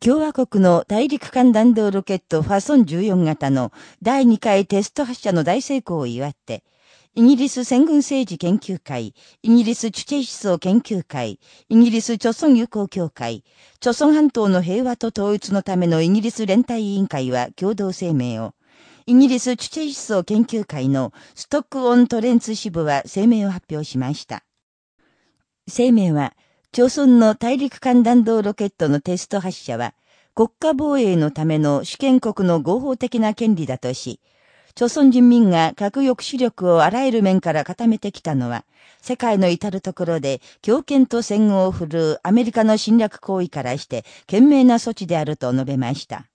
共和国の大陸間弾道ロケットファソン14型の第2回テスト発射の大成功を祝って、イギリス戦軍政治研究会、イギリスチュチェイ思想研究会、イギリス朝鮮友好協会、朝鮮半島の平和と統一のためのイギリス連帯委員会は共同声明を、イギリスチュチェイ思想研究会のストックオントレンツ支部は声明を発表しました。声明は、朝鮮の大陸間弾道ロケットのテスト発射は、国家防衛のための主権国の合法的な権利だとし、朝鮮人民が核抑止力をあらゆる面から固めてきたのは、世界の至るところで強権と戦後を振るうアメリカの侵略行為からして、懸命な措置であると述べました。